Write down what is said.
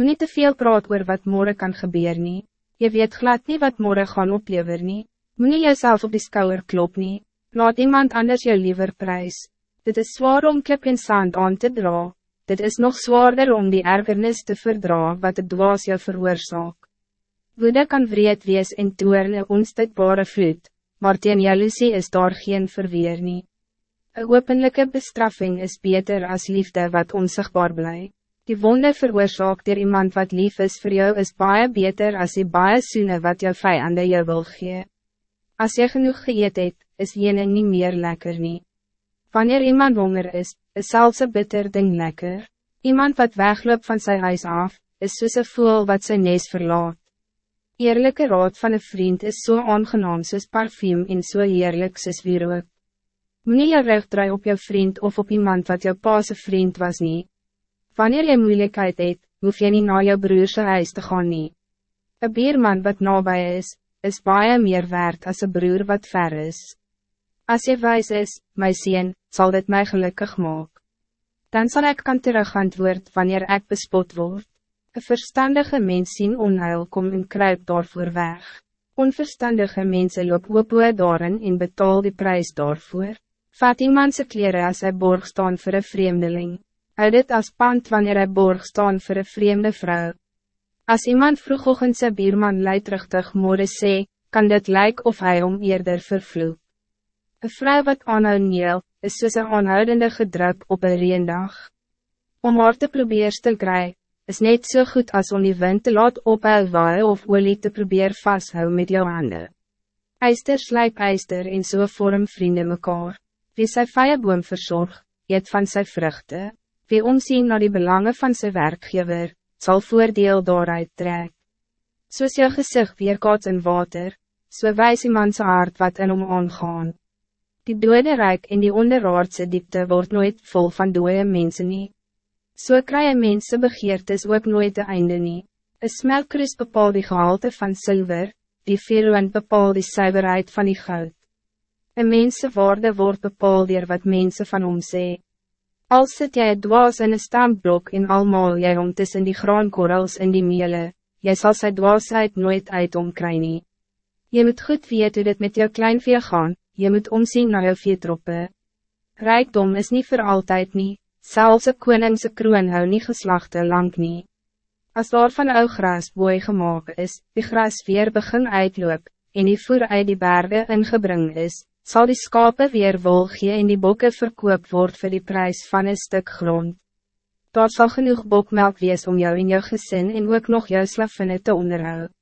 Moet niet te veel praat oor wat morgen kan gebeuren nie. Je weet glad niet wat morgen gaan oplever nie. Moet niet jezelf op die skouwer klop nie. Laat iemand anders jou liever prijs. Dit is zwaar om klip en sand aan te dra. Dit is nog zwaarder om die ergernis te verdra wat het dwaas jou veroorzaak. Woede kan vreed wees en toerne onstuitbare vloed, maar teen jaloezie is daar geen verweer nie. Een openlijke bestraffing is beter als liefde wat onzichtbaar blijft. Die wonde veroorzaakt door iemand wat lief is voor jou is baie beter als die baie soene wat jou vijanden jou wil gee. Als je genoeg geëet het, is jene niet meer lekker nie. Wanneer iemand honger is, is zelfs een bitter ding lekker. Iemand wat wegloopt van zijn huis af, is soos een voel wat zijn nees verlaat. Eerlijke raad van een vriend is zo so aangenaam soos parfum en so eerlijk soos wierook. Moe je rug draai op jou vriend of op iemand wat jou paase vriend was niet. Wanneer je moeilijkheid het, hoef je niet naar jou broerse huis te gaan nie. Een bierman wat nabij is, is baie meer waard als een broer wat ver is. Als je wijs is, my sien, zal dit mij gelukkig maken. Dan zal ik kan terug antwoord wanneer ik bespot word. Een verstandige mens zien onheil kom en kruip daarvoor weg. Onverstandige mensen loop op daarin en betaal die prijs daarvoor. Vat iemand sy kleren als hij borg staan voor een vreemdeling. Houd dit als pand wanneer hij borg staan voor een vreemde vrouw. Als iemand vroegochtend sy bierman luidruchtig moorde sê, kan dit lijk of hij om eerder vervloek. Een vrouw wat aanhou neel, is soos een aanhoudende gedrup op een reendag. Om haar te probeer stil kry, is net zo so goed als om die wind te laat ophou waai of olie te probeer vasthou met jou handen. Eister slijp eister en so vorm vrienden mekaar. Wie sy vijeboom verzorg, eet van sy vruchten. Wie omzien naar die belangen van zijn werkgever, zal voordeel daaruit trek. Soos jou gezicht weerkaat in water, so wijs iemand sy hart wat in hom aangaan. Die dode rijk in die onderaardse diepte wordt nooit vol van dode mensen nie. So krij mense begeertes ook nooit de einde nie. Een smelkris bepaal die gehalte van zilver, die veelwind bepaal die zuiverheid van die goud. Een mense waarde wordt bepaald door wat mensen van hom sê. Als sit jy dwaas in een staamblok en almal jy om tussen die graankorrels in die meele, jy sal sy dwaasheid nooit uit omkry nie. Jy moet goed weet hoe dit met jou klein vee gaan, je moet omzien naar jou veetroppe. Rijkdom is niet voor altijd niet, zelfs een koningse kroon hou nie geslachte lang nie. As daar van ou gras boy gemaakt is, die gras weer begin uitloop, en die voer uit die bergen ingebring is, zal die skape weer wol gee en die bokke verkoop word voor die prijs van een stuk grond. Daar zal genoeg bokmelk wees om jou in jou gezin en ook nog jou slavinne te onderhouden.